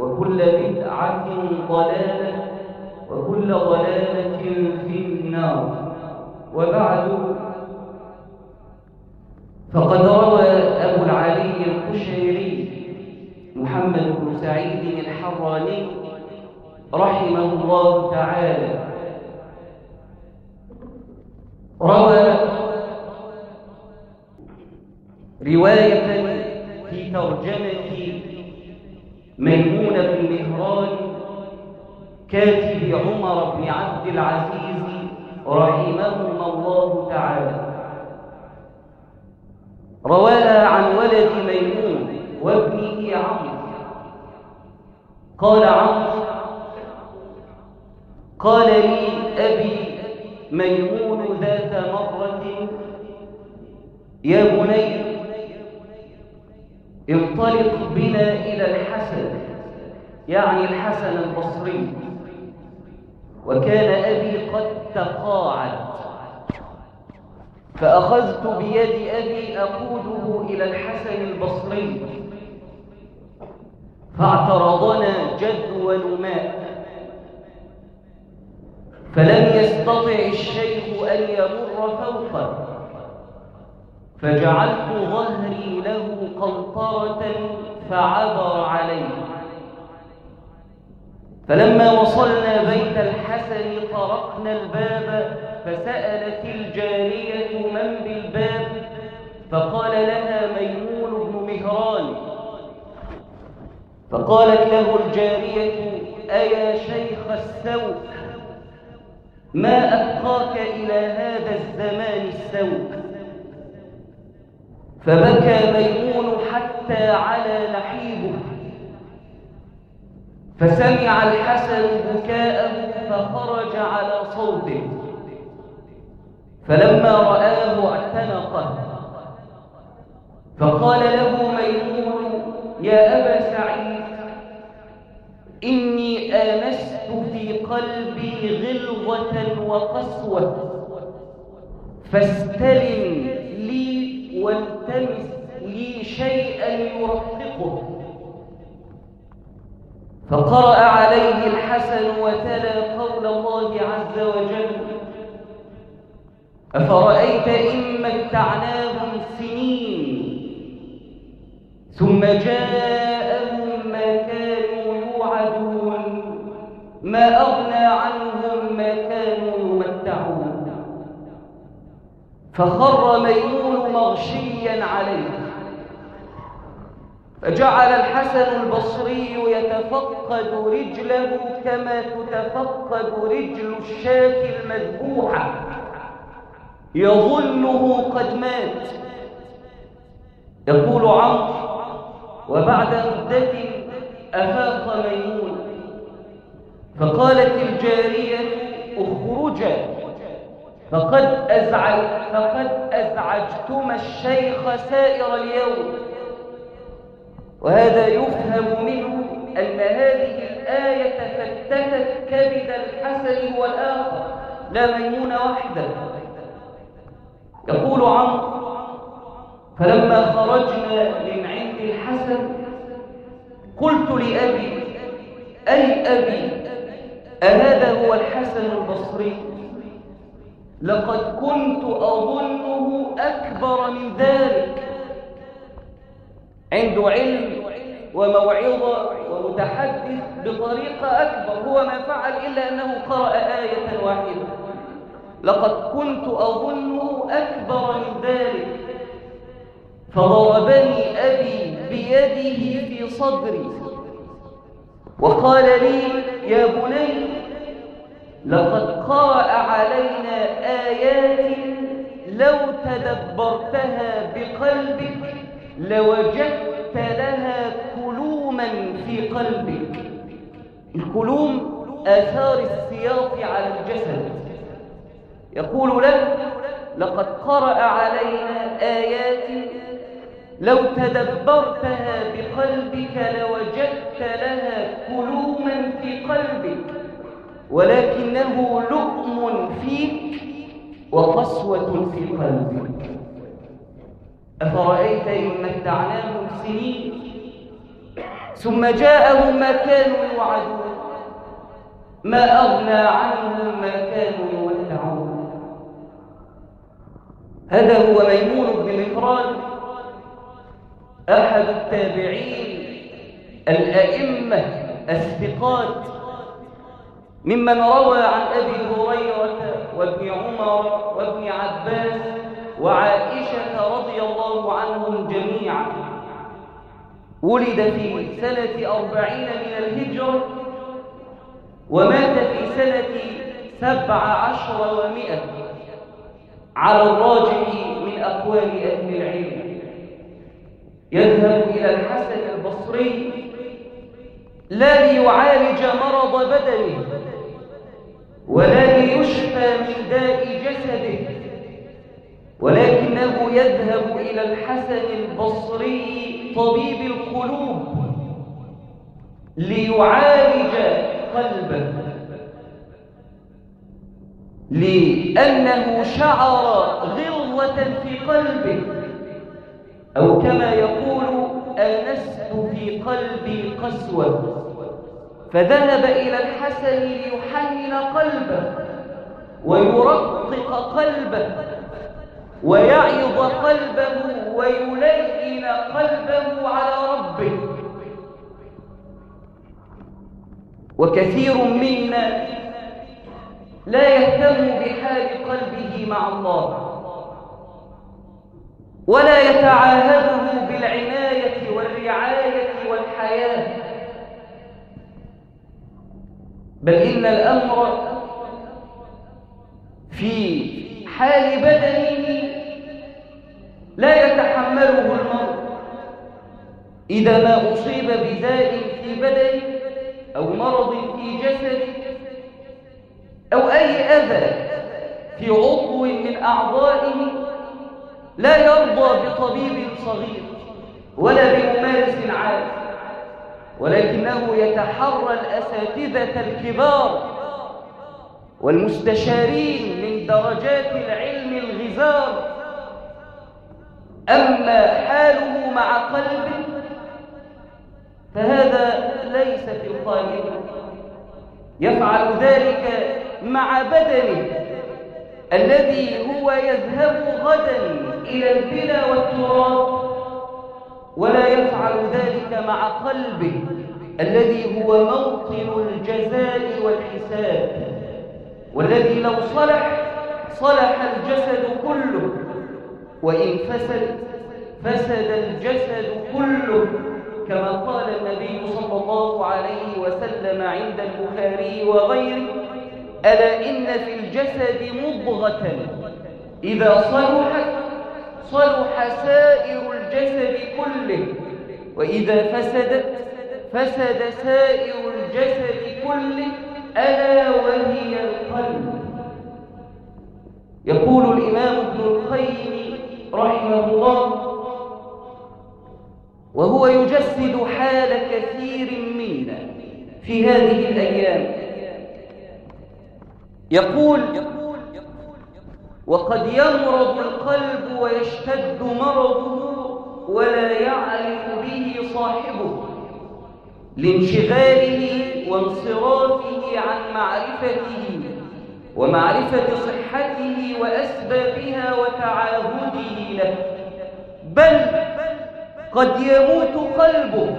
وكل بدعة ضلالة وكل ضلالة في النار. وبعد فقد روى أبو العلي القشيري محمد بن سعيد الحراني رحمه الله تعالى. روى رواية في ترجمة ميمون بن مهران كاتب عمر بن عبد العزيز رحمهما الله تعالى. رواها عن ولد ميمون وابنه عمرو. قال عمرو قال لي أبي ميمون ذات مرة يا بني انطلق بنا إلى الحسن يعني الحسن البصري. وكان أبي قد تقاعد. فأخذت بيد أبي أقوده إلى الحسن البصري. فاعترضنا جدول ماء فلم يستطع الشيخ أن يمر فوقه. فجعلت ظهري له قنطرة فعبر عليه فلما وصلنا بيت الحسن طرقنا الباب فسألت الجارية من بالباب فقال لها ميمون بن مهران. فقالت له الجارية أيا شيخ السوء ما أبقاك إلى هذا الزمان السوء؟ فبكى ميمون حتى على نحيبه فسمع الحسن بكاءه فخرج على صوته. فلما رآه اعتنقه فقال له ميمون يا أبا سعيد إني آنست في قلبي غلظة وقسوة فاستلم والتمس لي شيئا يرفقه. فقرأ عليه الحسن وتلا قول الله عز وجل أفرأيت إن متعناهم سنين ثم جاءهم ما كانوا يوعدون ما أغنى عنهم ما كانوا يمتعون. فخر ميمون مغشيا عليه. فجعل الحسن البصري يتفقد رجله كما تتفقد رجل الشاة المذبوحة. يظنه قد مات. يقول عمرو وبعد مدة أفاق ميمون. فقالت الجارية اخرجا. فقد, أزعج فقد أزعجتما الشيخ سائر اليوم. وهذا يفهم منه أن هذه الآية فتتت كبد الحسن والآخر لا ميمون وحده. يقول عمرو فلما خرجنا من عند الحسن قلت لأبي أي أبي أهذا هو الحسن البصري؟ لقد كنت أظنه أكبر من ذلك. عنده علم وموعظة ومتحدث بطريقة أكبر هو ما فعل إلا أنه قرأ آية واحدة. لقد كنت أظنه أكبر من ذلك. فضربني أبي بيده في صدري. وقال لي يا بني لقد قرأ علينا آيات لو تدبرتها بقلبك لوجدت لها كلوما في قلبك. الكلوم آثار السياط على الجسد. يقول له لقد قرأ علينا آيات لو تدبرتها بقلبك لوجدت لها كلوما في قلبك. ولكنه لؤم فيك وقسوة في قلبك. أفرأيت إن متعناهم سنين ثم جاءهم ما كانوا يوعدون ما أغنى عنهم ما كانوا يودعون هذا هو ميمون بن مهران أحد التابعين الأئمة الثقات ممن روى عن أبي هريرة وابن عمر وابن عباس وعائشة رضي الله عنهم جميعا. ولد في سنة أربعين من الهجرة ومات في سنة سبع عشر ومئة على الراجح من أقوال أهل العلم. يذهب إلى الحسن البصري لا ليعالج مرض بدنه. ولا ليشفى من داء جسده. ولكنه يذهب إلى الحسن البصري طبيب القلوب ليعالج قلبه. لأنه شعر غلظة في قلبه. أو كما يقول آنست في قلبي قسوة. فذهب إلى الحسن ليحنن قلبه ويرقق قلبه ويعظ قلبه ويلين قلبه على ربه. وكثير منا لا يهتم بحال قلبه مع الله ولا يتعاهده بالعناية والرعاية والحياة. بل إن الأمر في حال بدنه لا يتحمله المرء إذا ما أصيب بداء في بدنه أو مرض في جسده أو أي أذى في عضو من أعضائه لا يرضى بطبيب صغير ولا بممارس عاد ولكنه يتحرى الأساتذة الكبار والمستشارين من درجات العلم الغزار. أما حاله مع قلبه فهذا ليس في القائمة يفعل ذلك مع بدنه الذي هو يذهب غدا إلى البلا والتراب. ولا يفعل ذلك مع قلبه الذي هو موطن الجزاء والحساب والذي لو صلح صلح الجسد كله وإن فسد فسد الجسد كله كما قال النبي صلى الله عليه وسلم عند البخاري وغيره ألا إن في الجسد مضغة إذا صلحت صلح سائر الجسد كله. وإذا فسدت فسد سائر الجسد كله ألا وهي القلب. يقول الإمام ابن القيم رحمه الله وهو يجسد حال كثير منا في هذه الأيام. يقول وقد يمرض القلب ويشتد مرضه ولا يعرف به صاحبه لانشغاله وانصرافه عن معرفته ومعرفة صحته وأسبابها وتعاهده له. بل قد يموت قلبه.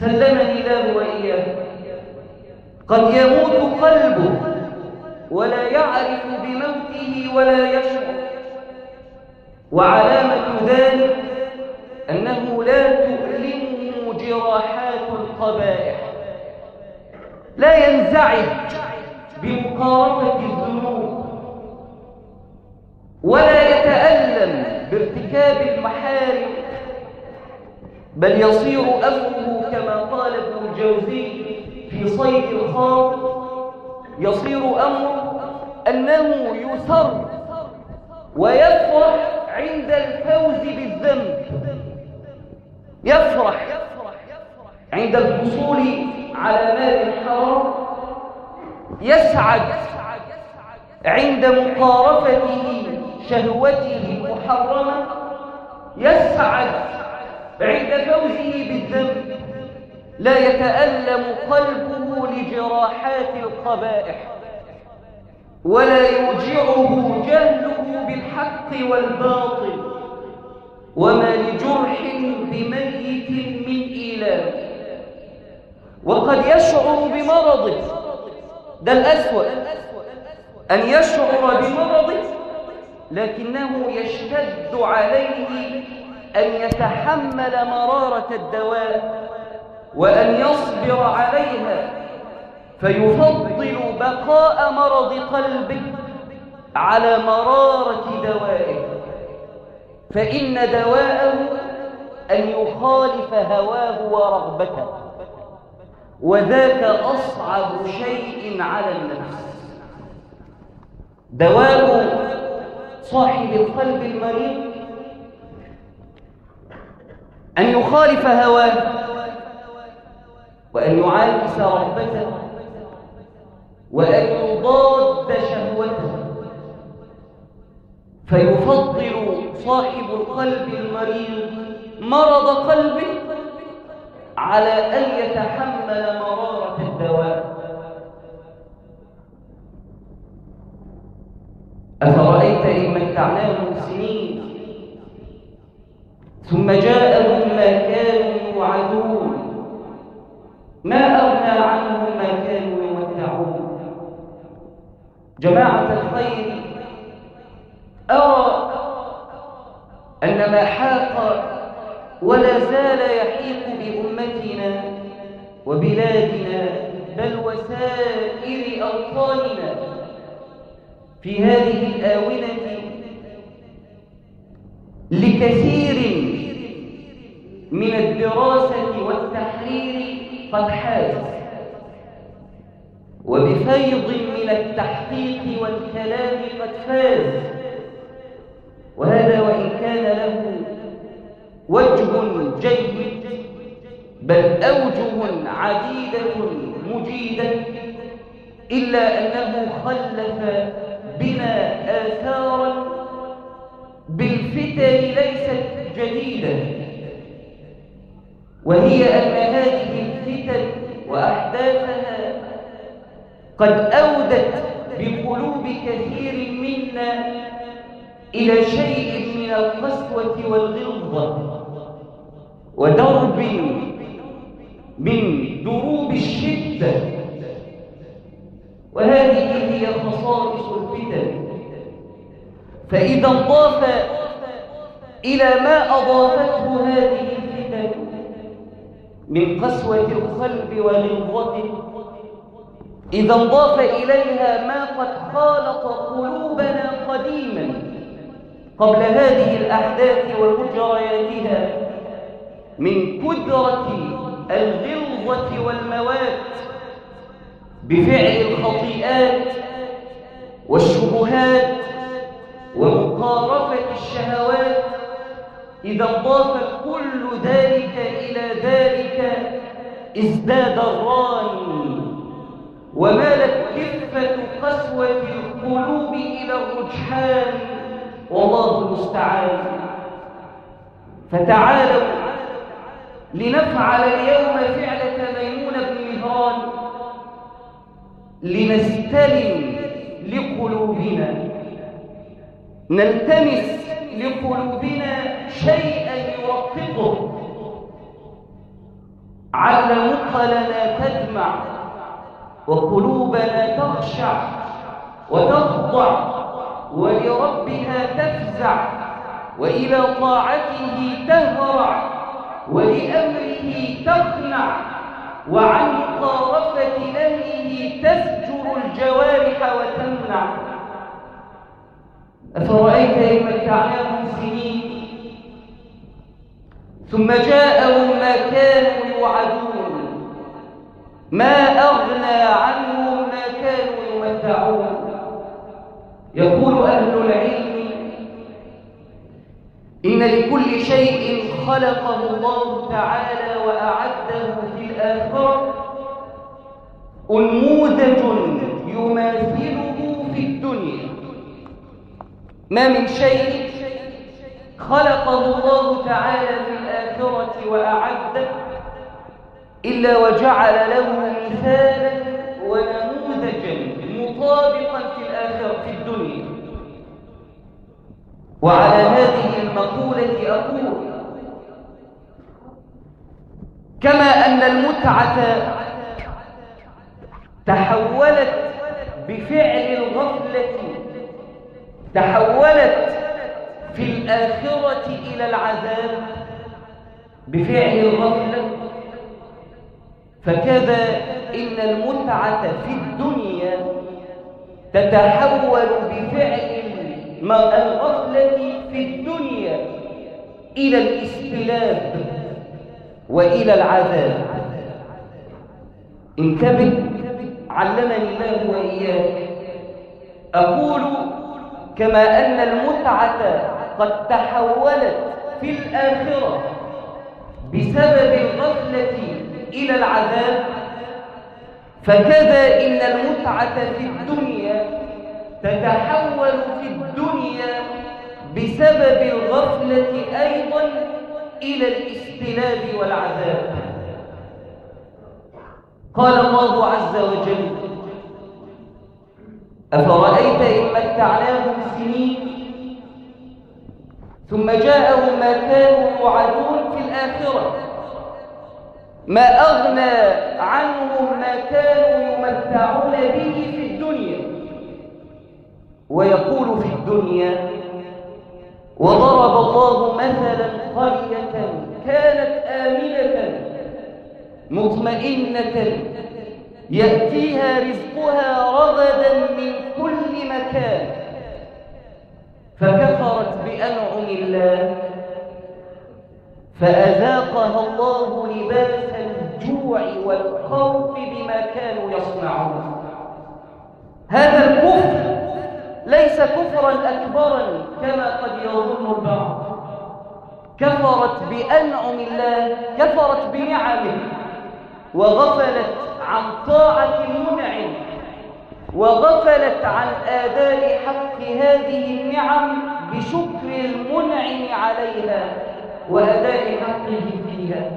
سلمني الله وإياه. قد يموت قلبه. ولا يعرف بموته ولا يشعر. وعلامة ذلك أنه لا تؤلمه جراحات القبائح. لا ينزعج بمقاربة الذنوب. ولا يتألم بارتكاب المحارم. بل يصير أمره كما قال ابن الجوزي في صيد الخاطر يصير أمره أنه يسر ويفرح عند الفوز بالذنب. يفرح عند الحصول على مال حرام يسعد عند مقارفته شهوته المحرمة. يسعد عند فوزه بالذنب. لا يتألم قلبه لجراحات القبائح ولا يوجعه جهله بالحق والباطل وما لجرح بميت من إيلام. وقد يشعر بمرضه ده الأسوأ أن يشعر بمرضه لكنه يشتد عليه أن يتحمل مرارة الدواء وأن يصبر عليها فيفضل بقاء مرض قلبه على مرارة دوائه. فإن دواءه أن يخالف هواه ورغبته. وذاك أصعب شيء على النفس. دواء صاحب القلب المريض أن يخالف هواه وأن يعاكس رغبته وأن يضاد شهوته. فيفضل صاحب القلب المريض مرض قلبه على أن يتحمل مرارة الدواء. أفرأيت إن متعناهم سنين؟ ثم جاءهم ما كانوا يوعدون. ما أغنى عنهم ما كانوا يمتعون. جماعة الخير أرى أن ما حاق ولا زال يحيق بأمتنا وبلادنا بل وسائر أوطاننا. في هذه الآونة لكثير من الدراسة والتحرير قد حاز وبفيض من التحقيق والكلام قد فاز. وهذا وإن كان له وجه جيد بل أوجه عديدة مجيدة إلا أنه خلف بنا آثارا بالفتن ليست جديدة. وهي أن وأحداثها قد أودت بقلوب كثير منا إلى شيء من القسوة والغلظة ودرب من دروب الشدة وهذه هي خصائص الفتن. فإذا انضاف إلى ما أضافته هذه من قسوة القلب وغلظته إذا انضاف إليها ما قد خالط قلوبنا قديما قبل هذه الأحداث ومجرياتها من كدرة الغلظة والموات بفعل الخطيئات والشبهات ومقارفة الشهوات. إذا انضاف كل ذلك إلى ذلك ازداد الران ومالت كفة قسوة القلوب إلى الرجحان. والله المستعان. فتعالوا لنفعل اليوم فعلة ميمون بن مهران. لنستلم لقلوبنا. نلتمس لقلوبنا شيئا يرققه عل مقلنا تدمع وقلوبنا تخشع وتخضع ولربها تفزع وإلى طاعته تهرع ولأمره تقنع وعن مقارفة نهيه تسجر الجوارح وتمنع. أفرأيت إن متعناهم سنين ثم جاءهم ما كانوا يوعدون. ما أغنى عنهم ما كانوا يمتعون يقول أهل العلم إن لكل شيء خلقه الله تعالى وأعده في الآخرة أنموذج يماثله في الدنيا. ما من شيء خلقه الله تعالى في الآخرة وأعده إلا وجعل له مثالا ونموذجا مطابقا في الآخرة في الدنيا. وعلى هذه المقولة أقول كما أن المتعة تحولت بفعل الغفلة تحولت في الآخرة إلى العذاب بفعل الغفلة. فكذا إن المتعة في الدنيا تتحول بفعل الغفلة في الدنيا إلى الاستلاب وإلى العذاب. انتبه علمني الله وإياك أقول كما أن المتعة قد تحولت في الآخرة بسبب الغفلة إلى العذاب. فكذا إن المتعة في الدنيا تتحول في الدنيا بسبب الغفلة أيضا إلى الاستلاب والعذاب. قال الله عز وجل أفرأيت إن متعناهم سنين ثم جاءهم ما كانوا يوعدون في الآخرة. ما أغنى عنهم ما كانوا يمتعون به في الدنيا. ويقول في الدنيا وضرب الله مثلا قرية كانت آمنة مطمئنة. يأتيها رزقها رغدا من كل مكان. فكفرت بأنعم الله. فأذاقها الله لباس الجوع والخوف بما كانوا يصنعون. هذا الكفر ليس كفرا أكبرا كما قد يظن البعض. كفرت بأنعم الله كفرت بنعمه وغفلت عن طاعة المنعم وغفلت عن آداء حق هذه النعم بشكر المنعم عليها وأداء حقه فيها.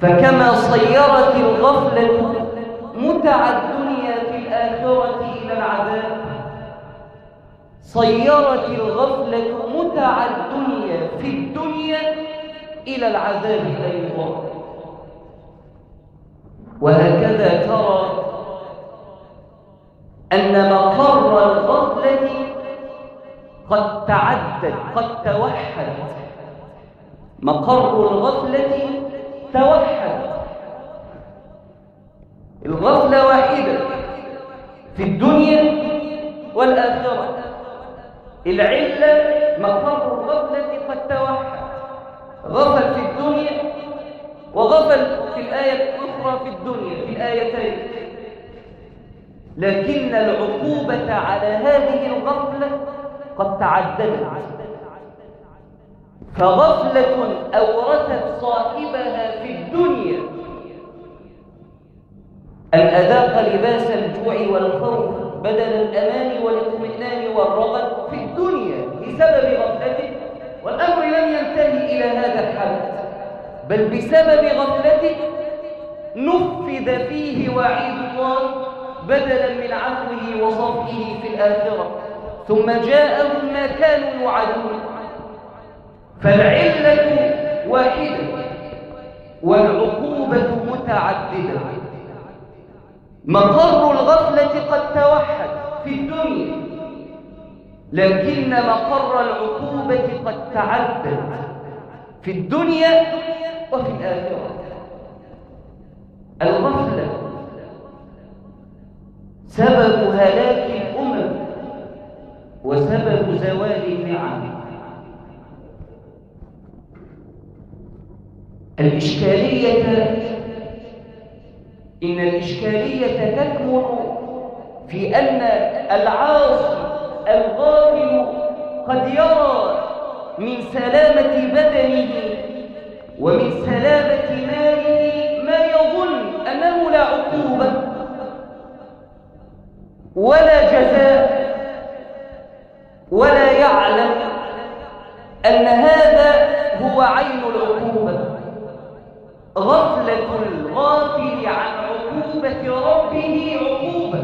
فكما صيرت الغفلة متع الدنيا في الآخرة إلى العذاب. صيرت الغفلة متع الدنيا في الدنيا إلى العذاب أيضا. وهكذا ترى أن مقر الغفلة قد تعدد قد توحد مقر الغفلة توحد الغفلة واحدة في الدنيا والآخرة. العلة مقر الغفلة قد توحد غفل في الدنيا وغفل في الآية الأخرى في الدنيا في الآيتين. لكن العقوبة على هذه الغفلة قد تعددت. فغفلة أورثت صاحبها في الدنيا. أن أذاق لباس الجوع والخوف بدل الأمان والاطمئنان والرغد في الدنيا بسبب غفلته والأمر لم ينتهي إلى هذا الحد. بل بسبب غفلته نفذ فيه وعيد الله بدلا من عفوه وصفحه في الآخرة. ثم جاءهم ما كانوا يوعدون. فالعلة واحدة والعقوبة متعددة. مقر الغفلة قد توحد في الدنيا لكن مقر العقوبة قد تعدد في الدنيا وفي الآخرة. الغفلة سبب هلاك الأمم وسبب زوال النعم. الإشكالية إن الإشكالية تكمن في أن العاصي الغافل قد يرى من سلامة بدنه ومن سلامة ماله ما يظن أنه لا عقوبة ولا جزاء ولا يعلم أن هذا هو عين العقوبة. غفلة الغافل عن عقوبة ربه عقوبة.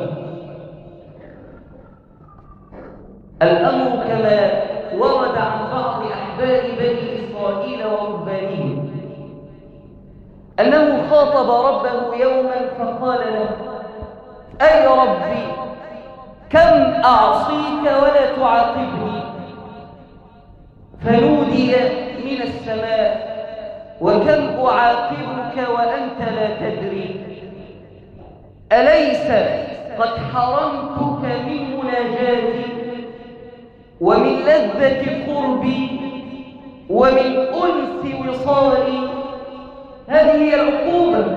الأمر كما ورد عن بعض أحبار بني إسرائيل وربانهم أنه خاطب ربه يوما فقال له أي ربي كم أعصيك ولا تعاقبني؟ فنودي من السماء وكم أعاقبك وأنت لا تدري؟ أليس قد حرمتك من مناجاتي ومن لذة قربي ومن أنس وصالي هذه هي العقوبة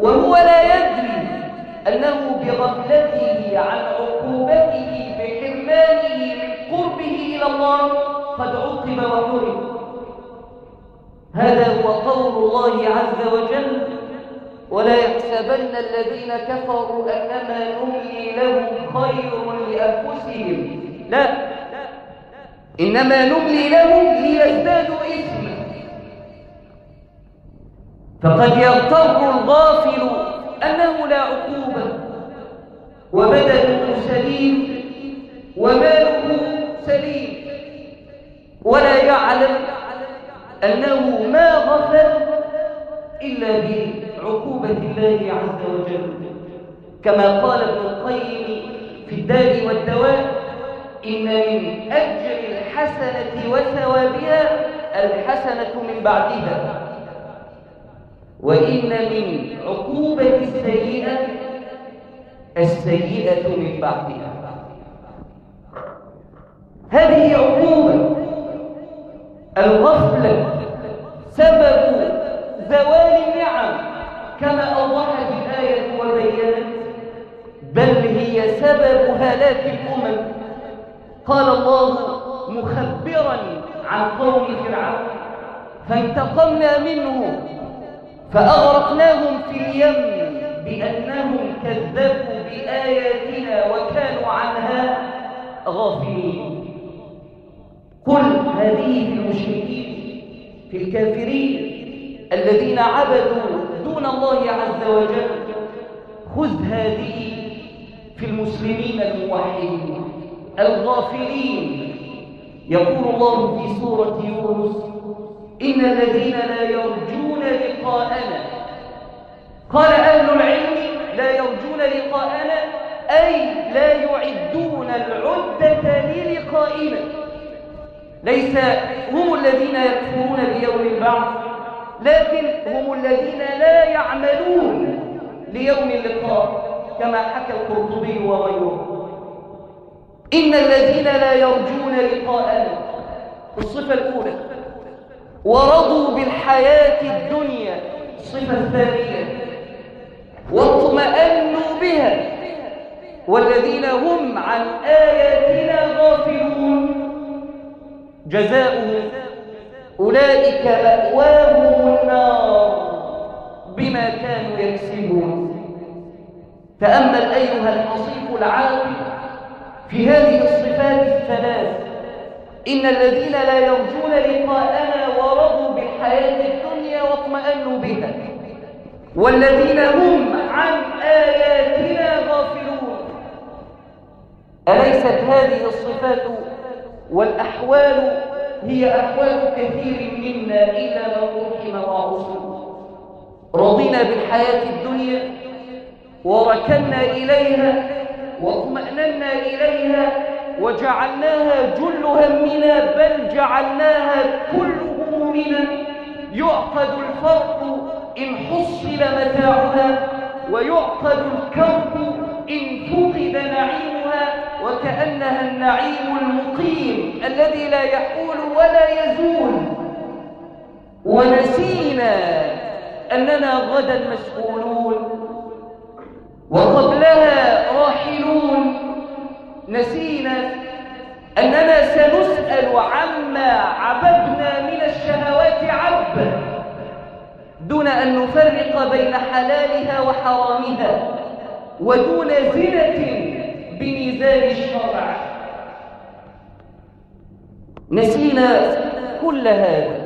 وهو لا يدري أنه بغفلته عن عقوبته بحرمانه من قربه إلى الله قد عوقب وحرم. هذا هو قول الله عز وجل ولا يحسبن الذين كفروا أنما نملي لهم خير لأنفسهم. لا إنما نملي لهم ليزدادوا إثما. فقد يغتر الغافل أنه لا عقوبة وبدنه سليم وماله سليم. ولا يعلم أنه ما غفل إلا بعقوبة الله عز وجل. كما قال ابن القيم في الداء والدواء إن من أجر الحسنة وثوابها الحسنة من بعدها. وإن من عقوبة السيئة السيئة من بعدها. هذه عقوبة الغفلة سبب زوال النعم كما أوضحت الآية وبينت بل هي سبب هلاك الأمم. قال الله مخبرا عن قوم فرعون فانتقمنا منهم فأغرقناهم في اليم بأنهم كذبوا بآياتنا وكانوا عنها غافلين. قل هذه المشركين في الكافرين الذين عبدوا دون الله عز وجل خذ هذه في المسلمين الموحدين. الغافلين. يقول الله في سورة يونس إن الذين لا يرجون لقاءنا قال أهل العلم لا يرجون لقاءنا أي لا يعدون العدة للقائنا ليس هم الذين يكفرون بيوم البعث لكن هم الذين لا يعملون ليوم اللقاء كما حكى القرطبي وغيره إن الذين لا يرجون لقاءنا الصفة الأولى ورضوا بالحياة الدنيا الصفة الثانية واطمأنوا بها والذين هم عن آياتنا غافلون. جزاؤهم أولئك مأواهم النار بما كانوا يكسبون. تأمل أيها الحصيف العاقل في هذه الصفات الثلاث. إن الذين لا يرجون لقاءنا ورضوا بالحياة الدنيا واطمأنوا بها. والذين هم عن آياتنا غافلون. أليست هذه الصفات والأحوال هي أحوال كثير منا إلا من رحم وعصر رضينا بالحياة الدنيا وركنا إليها واطمأننا إليها وجعلناها جل همنا بل جعلناها كل همومنا يعقد الفرق إن حصل متاعها ويعقد الكرب إن فقد نعيمها وكأنها النعيم المقيم الذي لا يحول ولا يزول. ونسينا أننا غدا مسؤولون وقبلها نسينا أننا سنسأل عما عبدنا من الشهوات عبا دون أن نفرق بين حلالها وحرامها ودون زنة بميزان الشرع. نسينا كل هذا.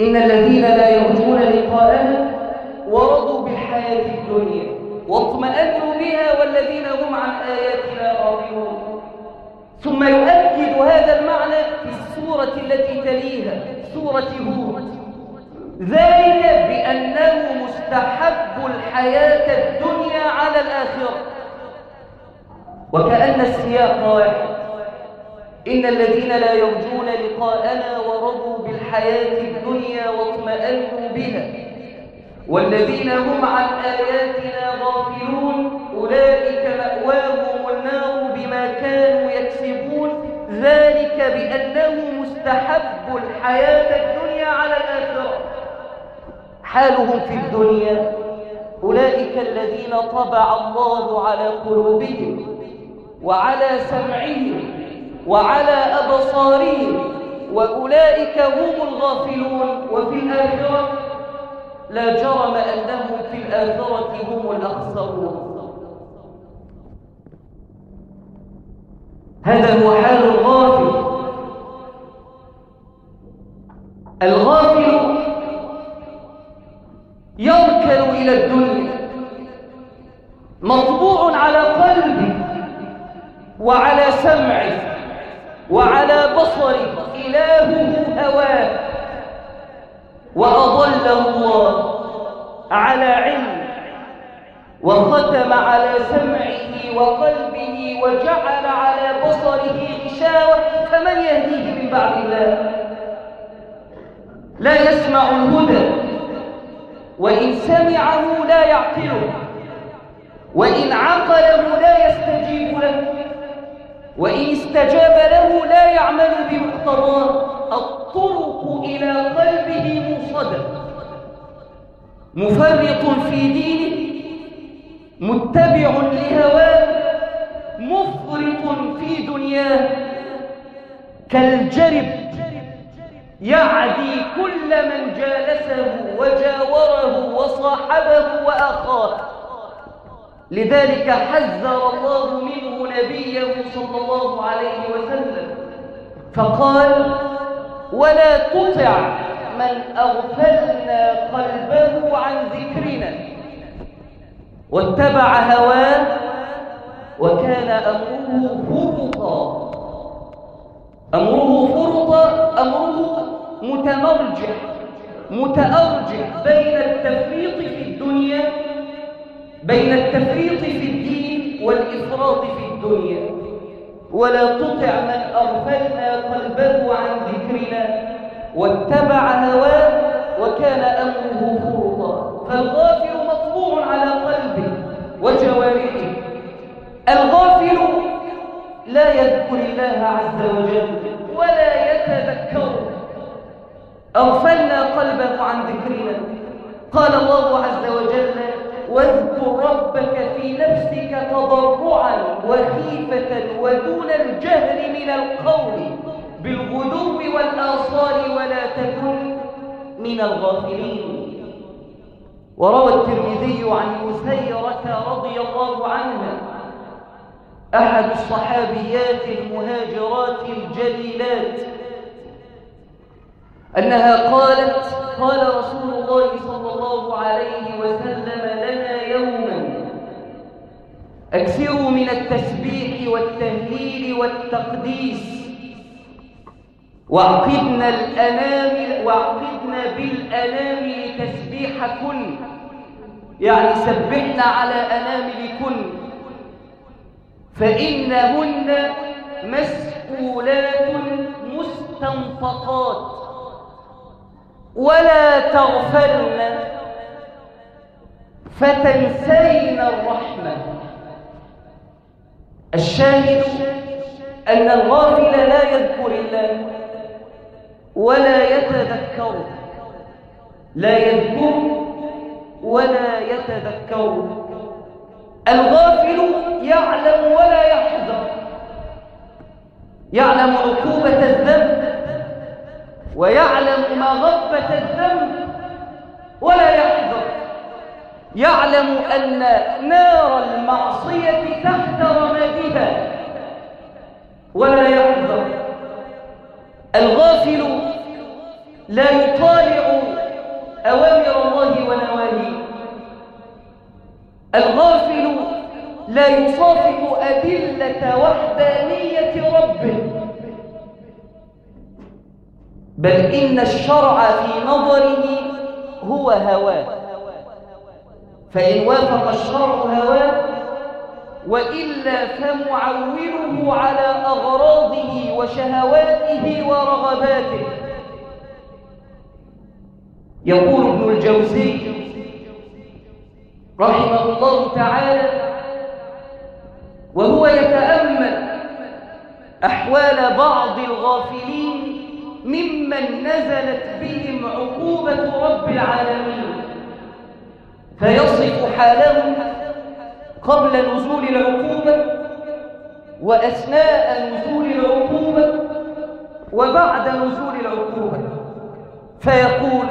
إن الذين لا يرجون لقاءنا ورضوا بالحياة الدنيا. واطمأنوا بها والذين هم عن آياتنا غافلون ثم يؤكد هذا المعنى في السورة التي تليها سورة هود. ذلك بأنه مستحب الحياة الدنيا على الآخرة. وكأن السياق واحد. إن الذين لا يرجون لقاءنا ورضوا بالحياة الدنيا واطمأنوا بها. والذين هم عن آياتنا غافلون أولئك مأواهم النار بما كانوا يكسبون. ذلك بأنه مستحب الحياة الدنيا على الآخرة. حالهم في الدنيا أولئك الذين طبع الله على قلوبهم وعلى سمعهم وعلى أبصارهم وأولئك هم الغافلون. وفي الآخرة لا جرم أنهم في الآخرة هم الأخسرون. هذا هو حال الغافل. الغافل يركن إلى الدنيا مطبوع على قلبه وعلى سمعه وعلى بصره إلهه هواه. وأضله الله على علم وختم على سمعه وقلبه وجعل على بصره غشاوة فمن يهديه من بعد الله؟ لا يسمع الهدى وإن سمعه لا يعقله وإن عقله لا يستجيب له وإن استجاب له لا يعمل بمقتضاه. الطرق إلى قلبه موصدة مفرط في دينه متبع لهواه مفرط في دنياه. كالجرب يعدي كل من جالسه وجاوره وصاحبه وأخاه. لذلك حذر الله منه نبيه صلى الله عليه وسلم. فقال ولا تطع من أغفلنا قلبه عن ذكرنا. واتبع هواه وكان أمره فرطا. أمره فرطا أمره متمرجح متأرجح بين التفريط في الدنيا بين التفريط في الدين والإفراط في الدنيا. ولا تطع من أغفلنا قلبه عن ذكرنا واتبع هواه وكان أمره فرطا. فالغافل مطبوع على قلبه وجوارحه. الغافل لا يذكر الله عز وجل ولا يتذكر. أغفلنا قلبه عن ذكرنا. قال الله عز وجل واذكر ربك في نفسك تضرعا وخيفة ودون الجهل من القول بالغدو والآصال ولا تكن من الغافلين. وروى الترمذي عن يسيرة رضي الله عنها. أحد الصحابيات المهاجرات الجليلات أنها قالت قال رسول الله صلى الله عليه وسلم لنا يوما. أكثروا من التسبيح والتهليل والتقديس. وعقدنا الأنامل وعقدنا بالأنامل تسبيحكن يعني سبحنا على أناملكن. فإنهن مسؤولات مستنطقات. ولا تغفلن فتنسين الرحمة. الشاهد أن الغافل لا يذكر الله ولا يتذكر. لا يذكر ولا يتذكر. الغافل يعلم ولا يحذر. يعلم عقوبة الذنب ويعلم مغبة الذنب ولا يحذر. يعلم أن نار المعصية تحت رمادها ولا يحذر. الغافل لا يطالع أوامر الله ونواهيه. الغافل لا يصافح أدلة وحدانية ربه. بل إن الشرع في نظره هو هواه. فإن وافق الشرع هواه وإلا فمعوله على أغراضه وشهواته ورغباته. يقول ابن الجوزي رحمه الله تعالى وهو يتأمل أحوال بعض الغافلين ممن نزلت بهم عقوبة رب العالمين. فيصف حالهم قبل نزول العقوبة وأثناء نزول العقوبة وبعد نزول العقوبة. فيقول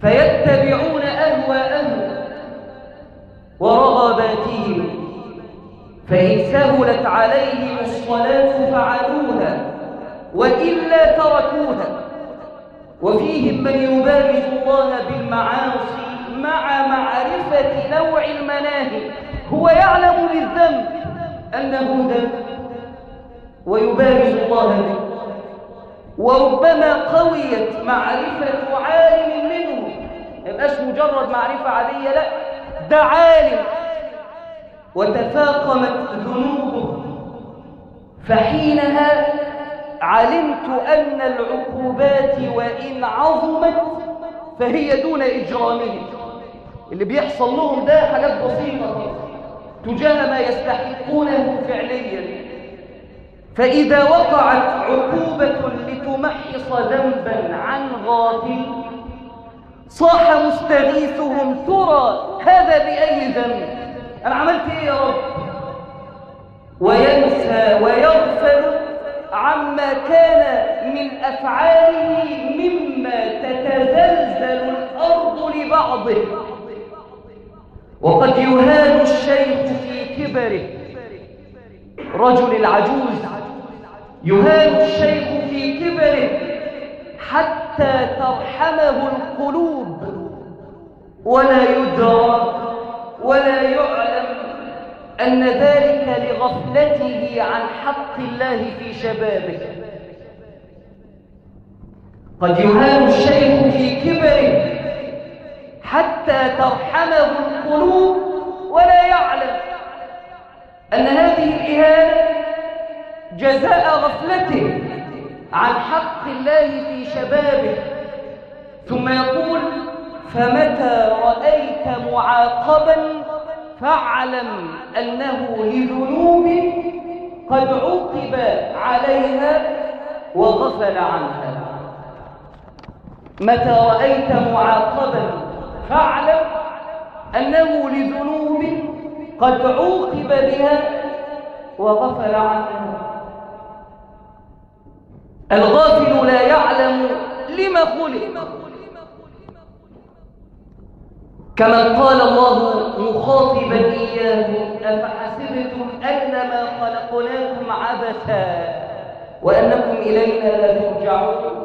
فيتبعون أهواءهم ورغباتهم. فإن سهلت عليهم الصلاة فعلوها. وإلا تركوها. وفيهم من يبارز الله بالمعاصي مع معرفة نوع المناهي. هو يعلم بالذنب أنه ذنب. ويبارز الله به. وربما قويت معرفة عالم منه. يبقاش مجرد معرفة عادية؟ لا. ده عالم. وتفاقمت ذنوبه. فحينها علمت أن العقوبات وإن عظمت فهي دون إجرامهم. اللي بيحصل لهم ده حاجات بسيطة. تجاه ما يستحقونه فعليا. فإذا وقعت عقوبة لتمحص ذنبا عن غافل صاح مستغيثهم ترى هذا بأي ذنب؟ أنا عملت إيه يا رب؟ وينسى ويغفل عما كان من أفعاله مما تتزلزل الأرض لبعضه. وقد يهان الشيخ في كبره. رجل العجوز. يهان الشيخ في كبره حتى ترحمه القلوب. ولا يدرى ولا يعلم أن ذلك لغفلته عن حق الله في شبابه. قد يهان الشيخ في كبره حتى ترحمه القلوب ولا يعلم أن هذه الإهانة جزاء غفلته عن حق الله في شبابه. ثم يقول فمتى رأيت معاقبا فاعلم أنه لذنوب قد عوقب عليها وغفل عنها. متى رأيت معاقبا فاعلم أنه لذنوب قد عوقب بها وغفل عنها. الغافل لا يعلم لما خلق. كما قال الله مخاطبا إياه أفحسبتم أنما خلقناكم عبثا وأنكم إلينا لا ترجعون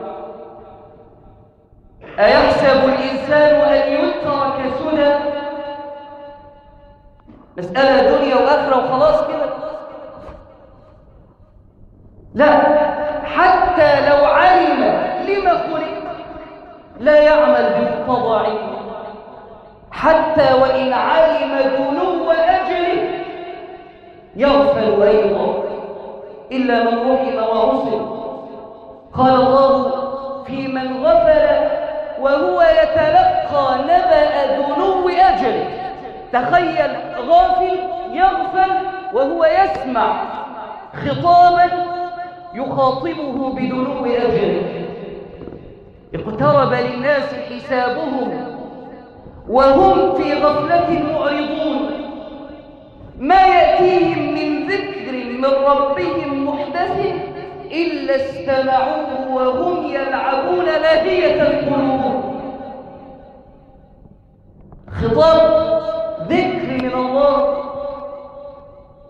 أيحسب الإنسان أن يترك سدى؟ مسألة دنيا وآخرة وخلاص كده. لا حتى لو علم لما خلق لا يعمل بالطبع حتى وإن علم دنو أجله يغفل أيضا إلا من رحم وعصر قال الله في من غفل وهو يتلقى نبأ دنو أجله. تخيل غافل يغفل وهو يسمع خطابا يخاطبه بدنو أجله. اقترب للناس حسابهم وهم في غفلة معرضون. ما يأتيهم من ذكر من ربهم محدث إلا استمعوه وهم يلعبون لاهية القلوب. خطاب ذكر من الله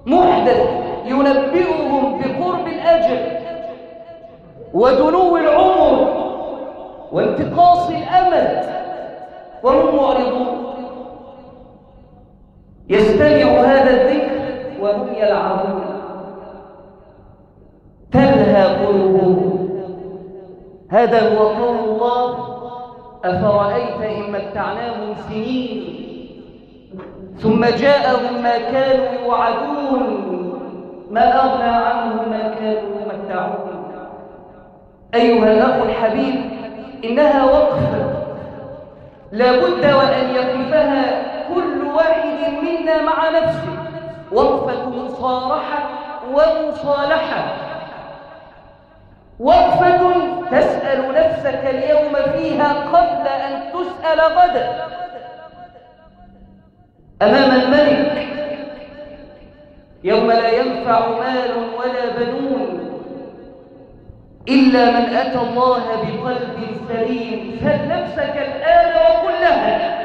محدث ينبئهم بقرب الأجل ودنو العمر وانتقاص الأمد وهم معرضون. يستمع هذا الذكر وهم يلعبون. تلهى قلوبهم. هذا هو قول الله. أفرأيت إن متعناهم سنين ثم جاءهم ما كانوا يوعدون. ما أغنى عنهم ما كانوا يمتعون. أيها الأخ الحبيب إنها وقفة. لابد وأن يقفها كل واحد منا مع نفسه. وقفة مصارحة ومصالحة. وقفة تسأل نفسك اليوم فيها قبل أن تسأل غدا. أمام الملك يوم لا ينفع مال ولا بنون. إلا من أتى الله بقلب سليم سل نفسك الآن وقل لها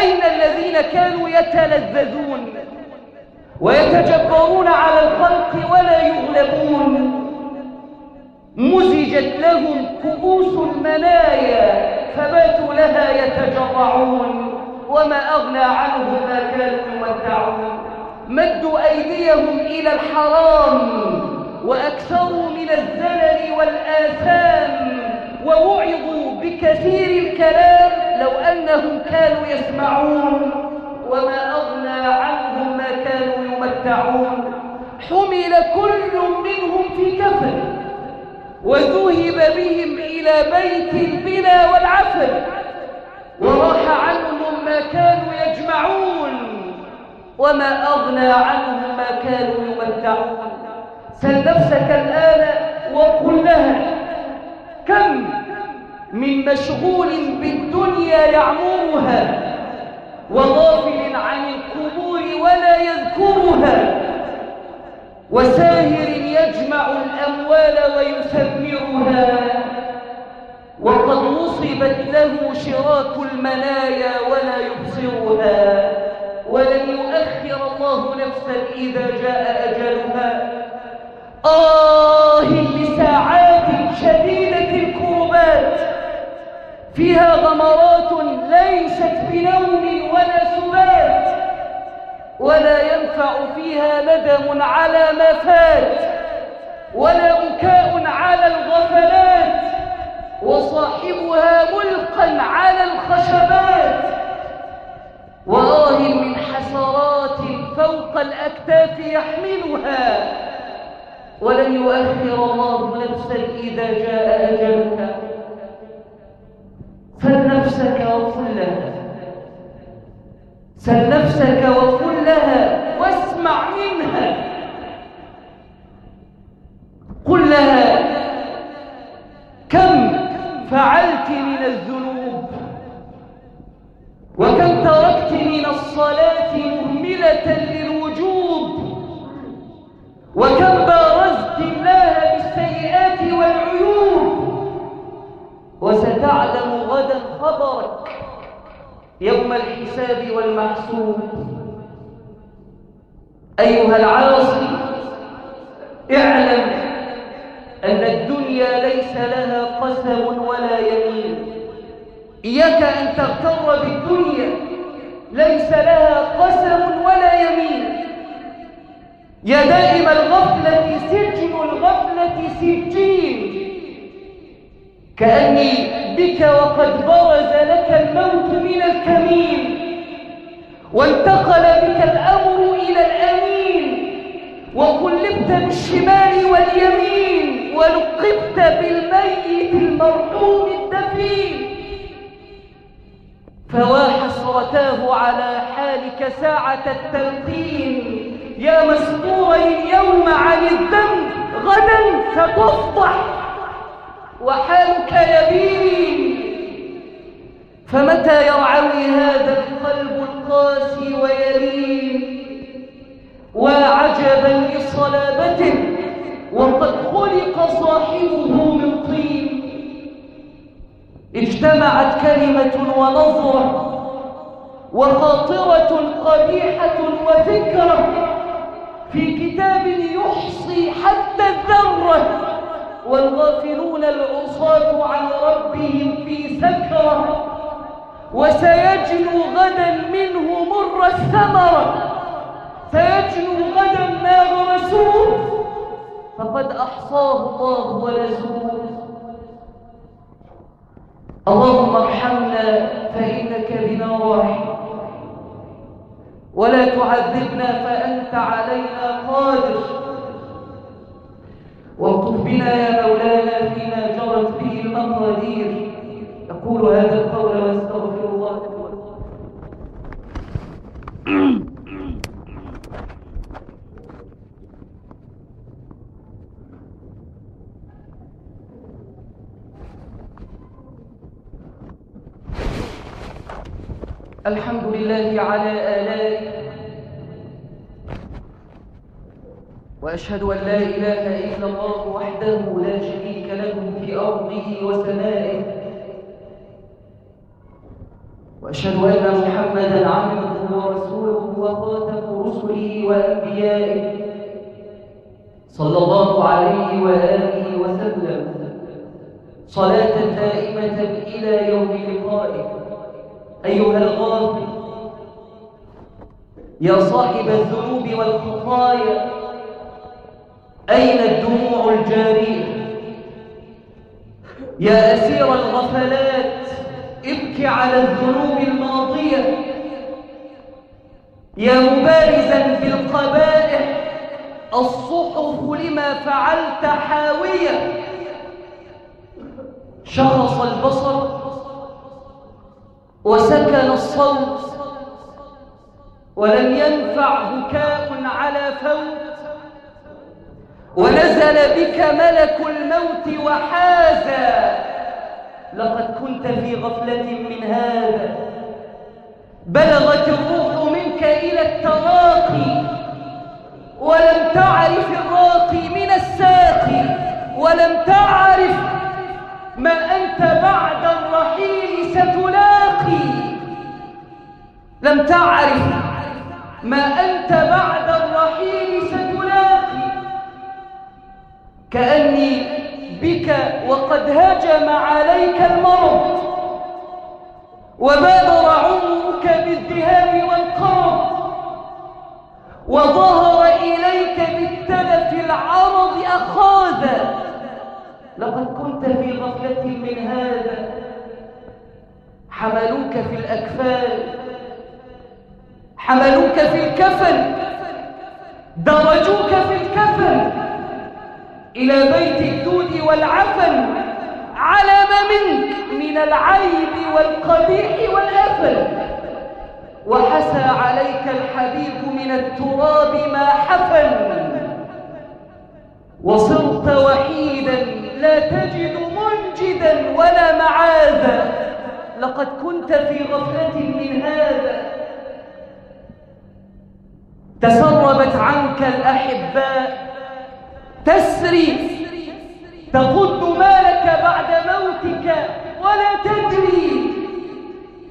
أين الذين كانوا يتلذذون ويتجبرون على الخلق ولا يغلبون؟ مزجت لهم كؤوس المنايا فباتوا لها يتجرعون وما أغنى عنهم ما كانوا يمتعون مدوا أيديهم إلى الحرام. وأكثروا من الزلل والآثام ووعظوا بكثير الكلام لو أنهم كانوا يسمعون. وما أغنى عنهم ما كانوا يمتعون. حمل كل منهم في كفن وذهب بهم إلى بيت البنا والعفن وراح عنهم ما كانوا يجمعون. وما أغنى عنهم ما كانوا يمتعون. سل نفسك الآن وقل لها كم من مشغول بالدنيا يعمرها وغافل عن القبور ولا يذكرها. وساهر يجمع الأموال ويثمرها. وقد نصبت له شراك المنايا ولا يبصرها. ولن يؤخر الله نفسا إذا جاء أجلها. آه لساعات شديدة الكربات فيها غمرات ليست بنوم ولا سبات ولا ينفع فيها ندم على ما فات ولا بكاء على الغفلات. وصاحبها ملقا على الخشبات. وآه من حسرات فوق الأكتاف يحملها. ولن يؤخر الله نفسا إذا جاء أجلها سل نفسك وقل لها. سل نفسك وقل لها واسمع منها. قل لها كم فعلت من الذنوب وكم تركت من الصلاة مهملة للوجوب وكم غدا خبرك يوم الحساب والمحسوب. أيها العاصي اعلم أن الدنيا ليس لها قسم ولا يمين. إياك أن تغتر بالدنيا ليس لها قسم ولا يمين. يا دائم الغفلة سجن الغفلة سجين. كأني بك وقد برز لك الموت من الكمين. وانتقل بك الأمر إلى الأمين. وقلبت بالشمال واليمين. ولقبت بالميت المرحوم الدفين. فوا حسرتاه على حالك ساعة التلقين. يا مستورا اليوم عن الذنب غدا ستفضح وحالك يبين فمتى يرعوي هذا القلب القاسي ويلين؟ وعجبا لصلابته وقد خلق صاحبه من طين. اجتمعت كلمة ونظرة وخاطرة قبيحة وفكرة في كتاب يحصي حتى الذرة. والغافلون العصاة عن ربهم في سكرة وسيجنو غدا منه مر الثمرة. سيجنو غدا ما غرسوه. فقد أحصاه الله ونسوه. اللهم ارحمنا فإنك بنا راحم. ولا تعذبنا فأنت علينا قادر. بنا يا مولانا فيما جرت به المقادير أقول هذا القول واستغفر الله. الحمد لله على آلائه وأشهد أن لا إله إلا الله وحده لا شريك له في أرضه وسمائه. وأشهد أن محمدا عبده ورسوله وخاتم رسله وأنبيائه صلى الله عليه وآله وسلم. صلاة دائمة إلى يوم لقائه. أيها الغافل يا صاحب الذنوب والخطايا أين الدموع الجارية يا أسير الغفلات ابكي على الذنوب الماضية. يا مبارزا بالقبائح الصحف لما فعلت حاوية. شخص البصر وسكن الصوت ولم ينفع بكاء على فوت. ونزل بك ملك الموت وحازا. لقد كنت في غفلة من هذا. بلغت الروح منك إلى التراقي. ولم تعرف الراقي من الساقي. ولم تعرف ما أنت بعد الرحيل ستلاقي. لم تعرف ما أنت بعد الرحيل ستلاقي. كأني بك وقد هجم عليك المرض وبادر عمرك بالذهاب والقرض وظهر إليك بالتلف العرض أخاذا لقد كنت في غفلة من هذا. حملوك في الأكفال حملوك في الكفن. درجوك في الكفن. إلى بيت الدود والعفن على ما منك من العيب والقبيح والأفل. وحسى عليك الحبيب من التراب ما حفل وصرت وحيدا لا تجد منجدا ولا معاذا. لقد كنت في غفلة من هذا. تسربت عنك الأحباء تسري تغد مالك بعد موتك ولا تدري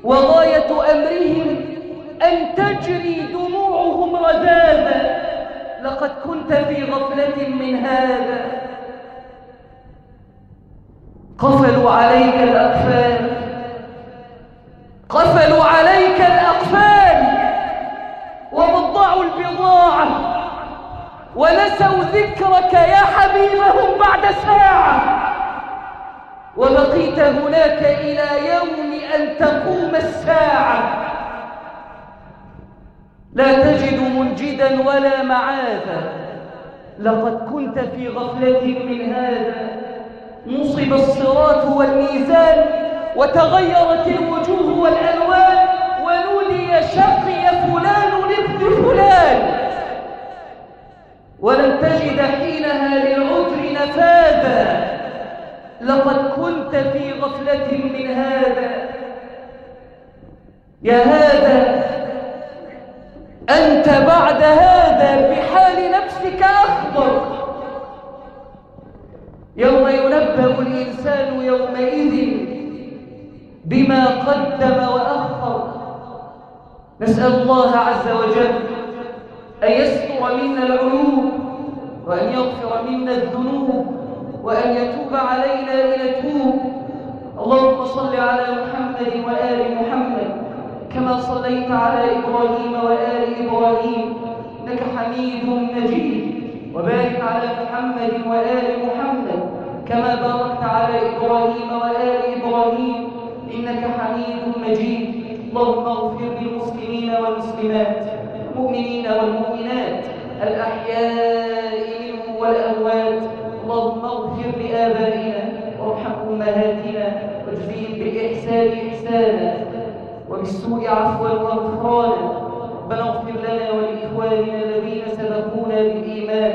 وغاية أمرهم أن تجري دموعهم رذاذا. لقد كنت في غفلة من هذا. قفلوا عليك الأقفال. قفلوا عليك الأقفال. ووضعوا البضاعة. ونسوا ذكرك يا حبيبهم بعد ساعة. وبقيت هناك إلى يوم أن تقوم الساعة. لا تجد منجدا ولا معاذا. لقد كنت في غفلة من هذا. نصب الصراط والميزان وتغيرت الوجوه والألوان ونودي شقي فلان ابن فلان. ولن تجد حينها للعذر نفاذا. لقد كنت في غفلة من هذا. يا هذا أنت بعد هذا بحال نفسك أخبر يوم ينبأ الإنسان يومئذ بما قدم وأخر. نسأل الله عز وجل أن يستر منا العيوب. وأن يغفر منا الذنوب وأن يتوب علينا لنتوب. اللهم صل على محمد وآل محمد كما صليت على إبراهيم وآل إبراهيم إنك حميد مجيد. وبارك على محمد وآل محمد كما باركت على إبراهيم وآل إبراهيم إنك حميد مجيد. اللهم اغفر للمسلمين والمسلمات المؤمنين والمؤمنات الأحياء منهم والأموات. اللهم اغفر لآبائنا وارحم أمهاتنا واجزيهم بالإحسان إحسانا. وبالسوء عفوا وغفرانا. ربنا اغفر لنا ولإخواننا الذين سبقونا بالإيمان.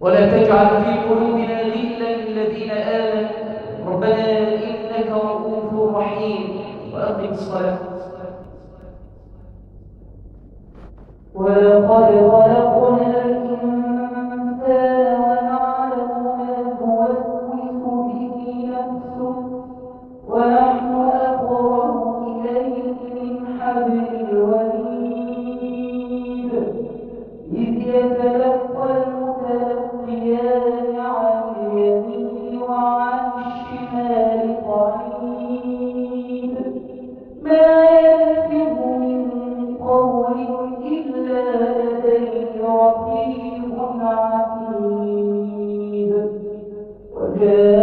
ولا تجعل في قلوبنا غلا للذين آمنوا. ربنا إنك رؤوف رحيم. وأقم الصلاة. ولقد خلقنا good.